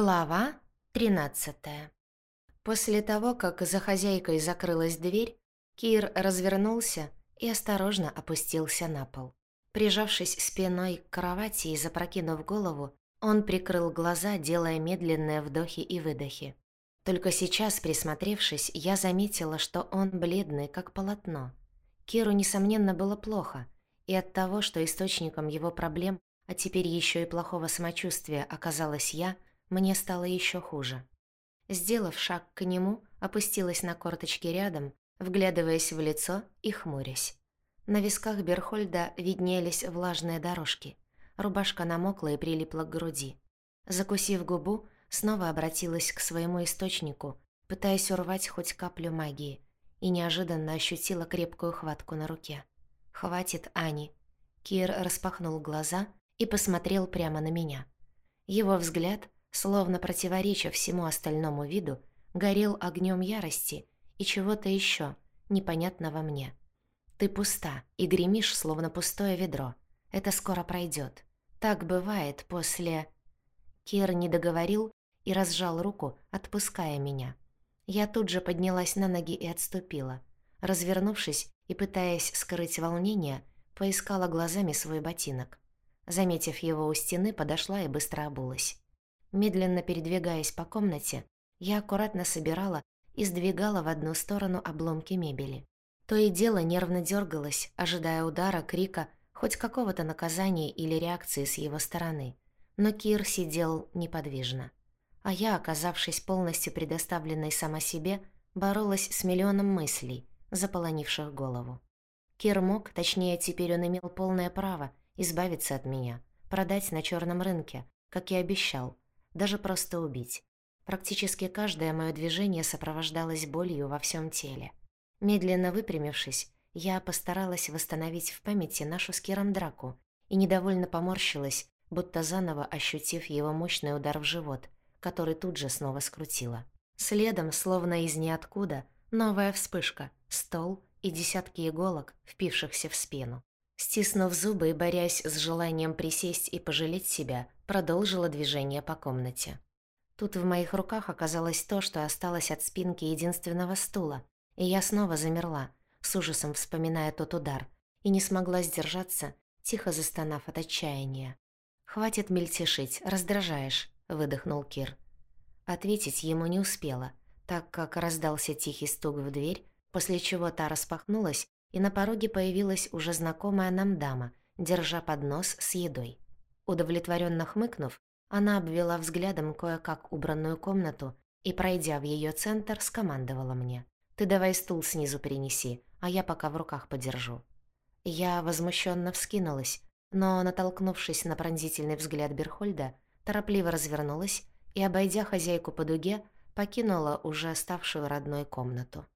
Глава 13 После того, как за хозяйкой закрылась дверь, Кир развернулся и осторожно опустился на пол. Прижавшись спиной к кровати и запрокинув голову, он прикрыл глаза, делая медленные вдохи и выдохи. Только сейчас, присмотревшись, я заметила, что он бледный, как полотно. Киру, несомненно, было плохо, и от того, что источником его проблем, а теперь еще и плохого самочувствия оказалась я – мне стало еще хуже. Сделав шаг к нему, опустилась на корточки рядом, вглядываясь в лицо и хмурясь. На висках Берхольда виднелись влажные дорожки. Рубашка намокла и прилипла к груди. Закусив губу, снова обратилась к своему источнику, пытаясь урвать хоть каплю магии, и неожиданно ощутила крепкую хватку на руке. «Хватит, Ани!» Кир распахнул глаза и посмотрел прямо на меня. Его взгляд словно противореча всему остальному виду, горел огнем ярости и чего-то еще непонятного мне. Ты пуста и гремишь, словно пустое ведро. Это скоро пройдет. Так бывает после... Кир не договорил и разжал руку, отпуская меня. Я тут же поднялась на ноги и отступила. Развернувшись и пытаясь скрыть волнение, поискала глазами свой ботинок. Заметив его у стены, подошла и быстро обулась. Медленно передвигаясь по комнате, я аккуратно собирала и сдвигала в одну сторону обломки мебели. То и дело нервно дергалась, ожидая удара, крика, хоть какого-то наказания или реакции с его стороны. Но Кир сидел неподвижно. А я, оказавшись полностью предоставленной сама себе, боролась с миллионом мыслей, заполонивших голову. Кир мог, точнее теперь он имел полное право, избавиться от меня, продать на черном рынке, как и обещал, даже просто убить. Практически каждое мое движение сопровождалось болью во всем теле. Медленно выпрямившись, я постаралась восстановить в памяти нашу с Киром драку и недовольно поморщилась, будто заново ощутив его мощный удар в живот, который тут же снова скрутила. Следом, словно из ниоткуда, новая вспышка, стол и десятки иголок, впившихся в спину. Стиснув зубы и борясь с желанием присесть и пожалеть себя, продолжила движение по комнате. Тут в моих руках оказалось то, что осталось от спинки единственного стула, и я снова замерла, с ужасом вспоминая тот удар, и не смогла сдержаться, тихо застонав от отчаяния. «Хватит мельтешить, раздражаешь», — выдохнул Кир. Ответить ему не успела, так как раздался тихий стук в дверь, после чего та распахнулась, и на пороге появилась уже знакомая нам дама, держа поднос с едой. Удовлетворенно хмыкнув, она обвела взглядом кое-как убранную комнату и, пройдя в ее центр, скомандовала мне. «Ты давай стул снизу перенеси, а я пока в руках подержу». Я возмущенно вскинулась, но, натолкнувшись на пронзительный взгляд Берхольда, торопливо развернулась и, обойдя хозяйку по дуге, покинула уже ставшую родной комнату.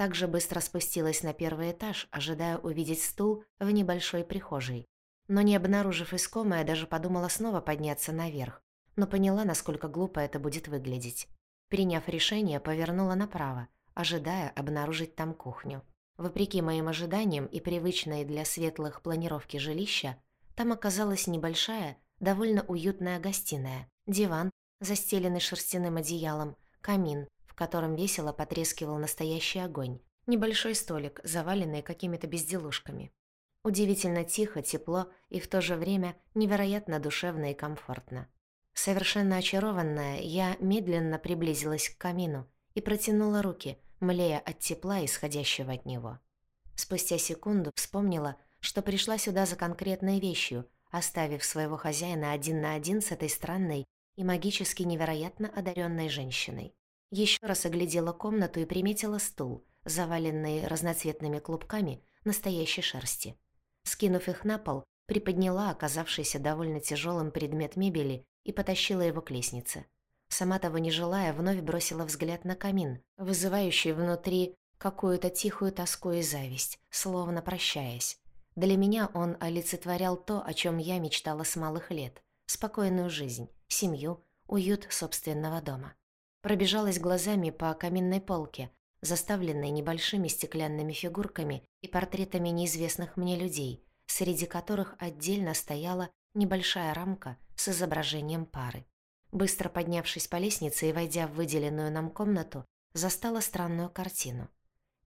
Также быстро спустилась на первый этаж, ожидая увидеть стул в небольшой прихожей. Но не обнаружив искомое, даже подумала снова подняться наверх, но поняла, насколько глупо это будет выглядеть. Приняв решение, повернула направо, ожидая обнаружить там кухню. Вопреки моим ожиданиям и привычной для светлых планировки жилища, там оказалась небольшая, довольно уютная гостиная, диван, застеленный шерстяным одеялом, камин, котором весело потрескивал настоящий огонь. Небольшой столик, заваленный какими-то безделушками. Удивительно тихо, тепло и в то же время невероятно душевно и комфортно. Совершенно очарованная, я медленно приблизилась к камину и протянула руки, млея от тепла, исходящего от него. Спустя секунду вспомнила, что пришла сюда за конкретной вещью, оставив своего хозяина один на один с этой странной и магически невероятно одаренной женщиной. Еще раз оглядела комнату и приметила стул, заваленный разноцветными клубками настоящей шерсти. Скинув их на пол, приподняла оказавшийся довольно тяжелым предмет мебели и потащила его к лестнице. Сама того не желая, вновь бросила взгляд на камин, вызывающий внутри какую-то тихую тоску и зависть, словно прощаясь. Для меня он олицетворял то, о чем я мечтала с малых лет. Спокойную жизнь, семью, уют собственного дома. Пробежалась глазами по каминной полке, заставленной небольшими стеклянными фигурками и портретами неизвестных мне людей, среди которых отдельно стояла небольшая рамка с изображением пары. Быстро поднявшись по лестнице и войдя в выделенную нам комнату, застала странную картину.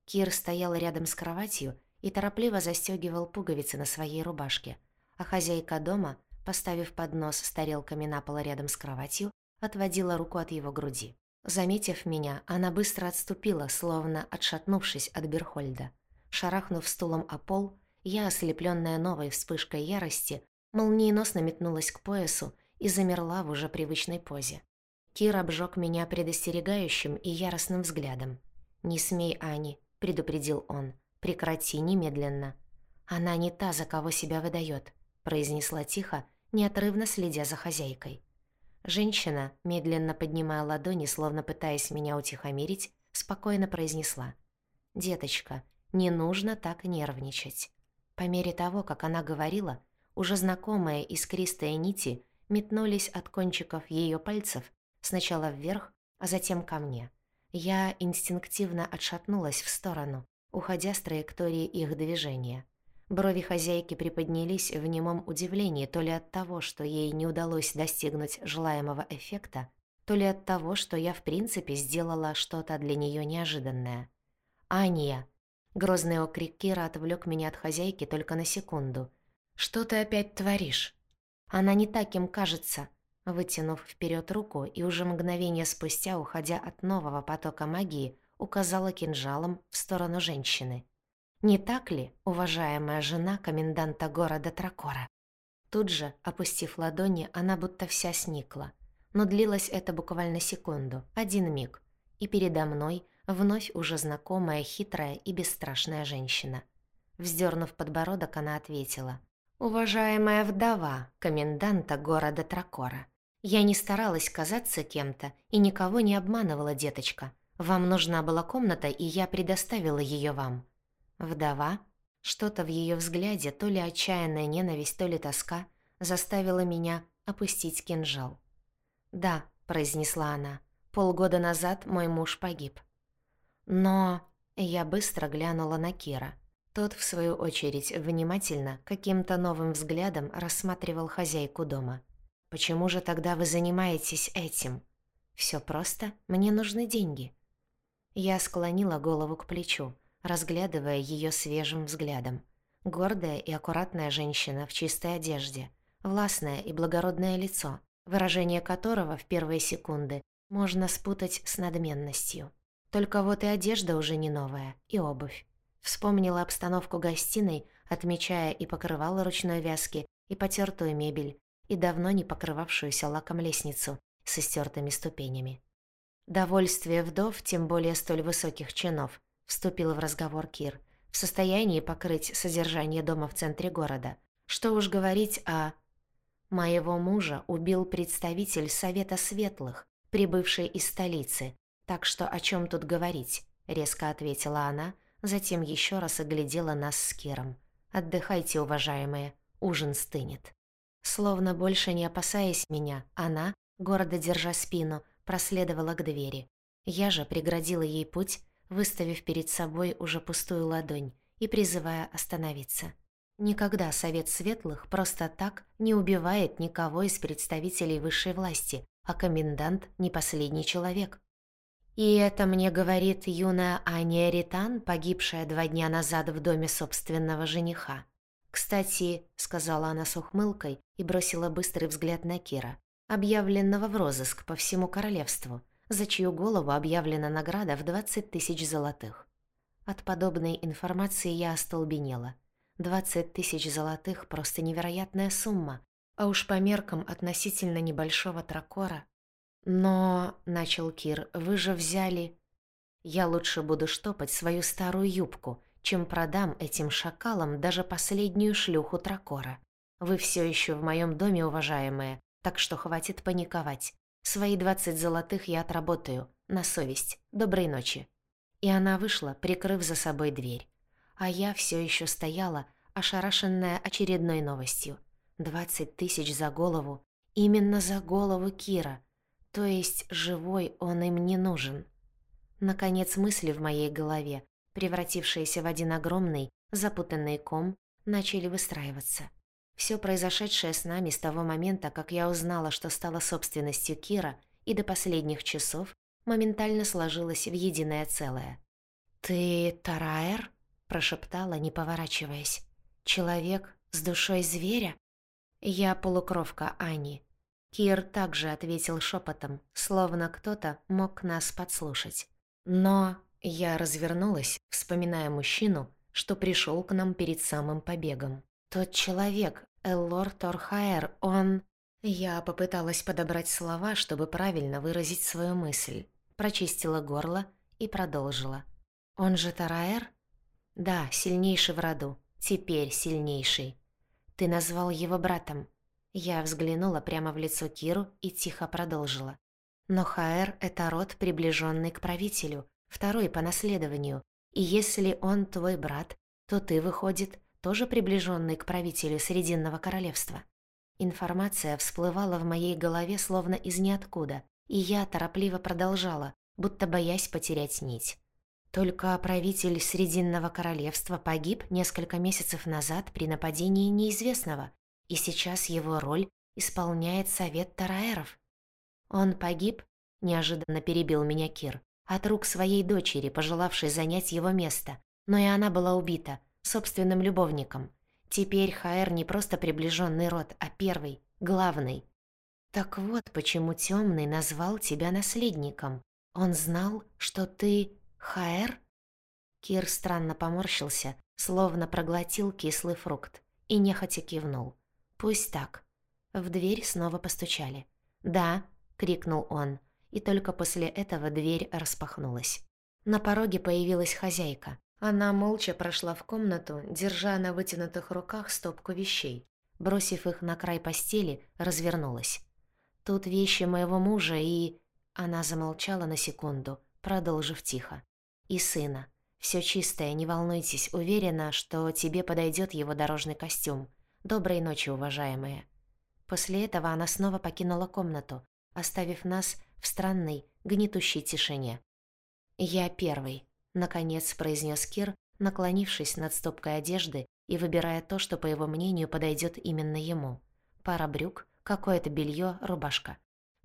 Кир стоял рядом с кроватью и торопливо застегивал пуговицы на своей рубашке, а хозяйка дома, поставив поднос с тарелками на пол рядом с кроватью, отводила руку от его груди. Заметив меня, она быстро отступила, словно отшатнувшись от Берхольда. Шарахнув стулом о пол, я, ослепленная новой вспышкой ярости, молниеносно метнулась к поясу и замерла в уже привычной позе. Кир обжег меня предостерегающим и яростным взглядом. «Не смей, Ани», — предупредил он. «Прекрати немедленно». «Она не та, за кого себя выдает», — произнесла тихо, неотрывно следя за хозяйкой. Женщина, медленно поднимая ладони, словно пытаясь меня утихомирить, спокойно произнесла. «Деточка, не нужно так нервничать». По мере того, как она говорила, уже знакомые искристые нити метнулись от кончиков ее пальцев сначала вверх, а затем ко мне. Я инстинктивно отшатнулась в сторону, уходя с траектории их движения. Брови хозяйки приподнялись в немом удивлении то ли от того, что ей не удалось достигнуть желаемого эффекта, то ли от того, что я в принципе сделала что-то для нее неожиданное. «Ания!» Грозный окрик Кира отвлек меня от хозяйки только на секунду. «Что ты опять творишь?» «Она не таким кажется», вытянув вперед руку и уже мгновение спустя, уходя от нового потока магии, указала кинжалом в сторону женщины. Не так ли, уважаемая жена коменданта города Тракора? Тут же, опустив ладони, она будто вся сникла. Но длилось это буквально секунду, один миг. И передо мной вновь уже знакомая, хитрая и бесстрашная женщина. Вздернув подбородок, она ответила. «Уважаемая вдова коменданта города Тракора, я не старалась казаться кем-то и никого не обманывала, деточка. Вам нужна была комната, и я предоставила ее вам. Вдова? Что-то в ее взгляде, то ли отчаянная ненависть, то ли тоска, заставила меня опустить кинжал. «Да», — произнесла она, — «полгода назад мой муж погиб». «Но...» — я быстро глянула на Кира. Тот, в свою очередь, внимательно, каким-то новым взглядом рассматривал хозяйку дома. «Почему же тогда вы занимаетесь этим?» «Всё просто, мне нужны деньги». Я склонила голову к плечу, разглядывая ее свежим взглядом. Гордая и аккуратная женщина в чистой одежде, властное и благородное лицо, выражение которого в первые секунды можно спутать с надменностью. Только вот и одежда уже не новая, и обувь. Вспомнила обстановку гостиной, отмечая и покрывало ручной вязки, и потертую мебель, и давно не покрывавшуюся лаком лестницу со стертыми ступенями. Довольствие вдов, тем более столь высоких чинов, вступил в разговор Кир, в состоянии покрыть содержание дома в центре города. Что уж говорить о... Моего мужа убил представитель Совета Светлых, прибывший из столицы. Так что о чем тут говорить? Резко ответила она, затем еще раз оглядела нас с Киром. Отдыхайте, уважаемые, ужин стынет. Словно больше не опасаясь меня, она, гордо держа спину, проследовала к двери. Я же преградила ей путь, выставив перед собой уже пустую ладонь и призывая остановиться. Никогда Совет Светлых просто так не убивает никого из представителей высшей власти, а комендант не последний человек. И это мне говорит юная Аня Ритан, погибшая два дня назад в доме собственного жениха. «Кстати», — сказала она с ухмылкой и бросила быстрый взгляд на Кира, объявленного в розыск по всему королевству — за чью голову объявлена награда в 20 тысяч золотых. От подобной информации я остолбенела. 20 тысяч золотых – просто невероятная сумма, а уж по меркам относительно небольшого тракора. «Но», – начал Кир, – «вы же взяли...» «Я лучше буду штопать свою старую юбку, чем продам этим шакалам даже последнюю шлюху тракора. Вы все еще в моем доме, уважаемые, так что хватит паниковать. Свои двадцать золотых я отработаю, на совесть. Доброй ночи». И она вышла, прикрыв за собой дверь. А я все еще стояла, ошарашенная очередной новостью. Двадцать тысяч за голову. Именно за голову Кира. То есть живой он им не нужен. Наконец мысли в моей голове, превратившиеся в один огромный, запутанный ком, начали выстраиваться. Все произошедшее с нами с того момента, как я узнала, что стала собственностью Кира, и до последних часов моментально сложилось в единое целое. «Ты Тараэр?» – прошептала, не поворачиваясь. «Человек с душой зверя?» «Я полукровка Ани». Кир также ответил шепотом, словно кто-то мог нас подслушать. Но я развернулась, вспоминая мужчину, что пришел к нам перед самым побегом. Тот человек, Эллор Торхаэр, он... Я попыталась подобрать слова, чтобы правильно выразить свою мысль. Прочистила горло и продолжила. «Он же Тараэр?» «Да, сильнейший в роду. Теперь сильнейший. Ты назвал его братом». Я взглянула прямо в лицо Киру и тихо продолжила. «Но Хаэр — это род, приближенный к правителю, второй по наследованию, и если он твой брат, то ты, выходит, тоже приближенный к правителю Срединного королевства. Информация всплывала в моей голове словно из ниоткуда, и я торопливо продолжала, будто боясь потерять нить. Только правитель Срединного королевства погиб несколько месяцев назад при нападении неизвестного, и сейчас его роль исполняет совет Тараэров. Он погиб, неожиданно перебил меня Кир, от рук своей дочери, пожелавшей занять его место, но и она была убита собственным любовником. Теперь Хаэр не просто приближенный род, а первый, главный. Так вот, почему Темный назвал тебя наследником. Он знал, что ты Хаэр? Кир странно поморщился, словно проглотил кислый фрукт, и нехотя кивнул. «Пусть так». В дверь снова постучали. «Да», — крикнул он, и только после этого дверь распахнулась. На пороге появилась хозяйка. Она молча прошла в комнату, держа на вытянутых руках стопку вещей. Бросив их на край постели, развернулась. «Тут вещи моего мужа и...» Она замолчала на секунду, продолжив тихо. «И сына. Все чистое, не волнуйтесь, уверена, что тебе подойдет его дорожный костюм. Доброй ночи, уважаемые». После этого она снова покинула комнату, оставив нас в странной, гнетущей тишине. «Я первый», — наконец произнес Кир, наклонившись над стопкой одежды и выбирая то, что, по его мнению, подойдет именно ему. Пара брюк, какое-то белье, рубашка.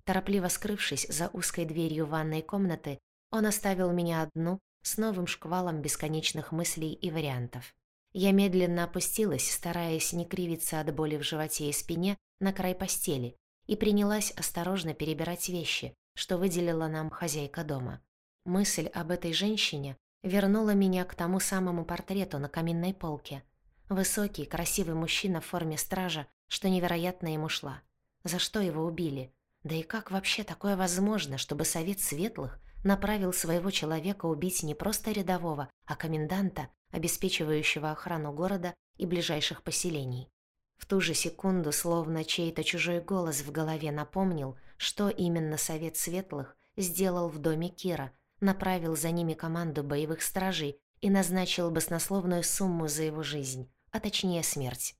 Торопливо скрывшись за узкой дверью ванной комнаты, он оставил меня одну с новым шквалом бесконечных мыслей и вариантов. Я медленно опустилась, стараясь не кривиться от боли в животе и спине, на край постели, и принялась осторожно перебирать вещи, что выделила нам хозяйка дома. Мысль об этой женщине вернула меня к тому самому портрету на каминной полке. Высокий, красивый мужчина в форме стража, что невероятно ему шла. За что его убили? Да и как вообще такое возможно, чтобы Совет Светлых направил своего человека убить не просто рядового, а коменданта, обеспечивающего охрану города и ближайших поселений? В ту же секунду, словно чей-то чужой голос в голове напомнил, что именно Совет Светлых сделал в доме Кира, направил за ними команду боевых стражей и назначил баснословную сумму за его жизнь, а точнее смерть.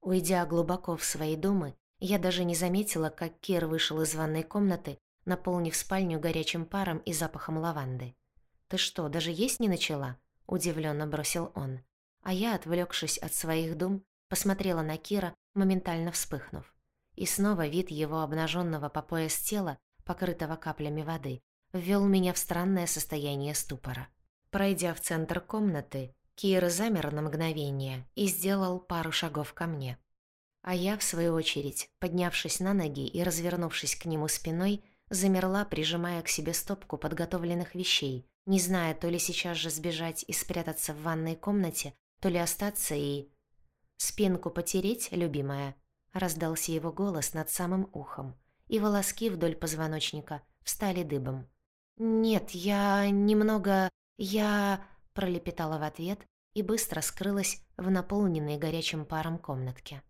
Уйдя глубоко в свои думы, я даже не заметила, как Кир вышел из ванной комнаты, наполнив спальню горячим паром и запахом лаванды. «Ты что, даже есть не начала?» – удивленно бросил он. А я, отвлекшись от своих дум, посмотрела на Кира, моментально вспыхнув. И снова вид его обнаженного по пояс тела, покрытого каплями воды, ввел меня в странное состояние ступора. Пройдя в центр комнаты, Кир замер на мгновение и сделал пару шагов ко мне. А я, в свою очередь, поднявшись на ноги и развернувшись к нему спиной, замерла, прижимая к себе стопку подготовленных вещей, не зная то ли сейчас же сбежать и спрятаться в ванной комнате, то ли остаться и «Спинку потереть, любимая?» — раздался его голос над самым ухом, и волоски вдоль позвоночника встали дыбом. «Нет, я немного... я...» — пролепетала в ответ и быстро скрылась в наполненной горячим паром комнатке.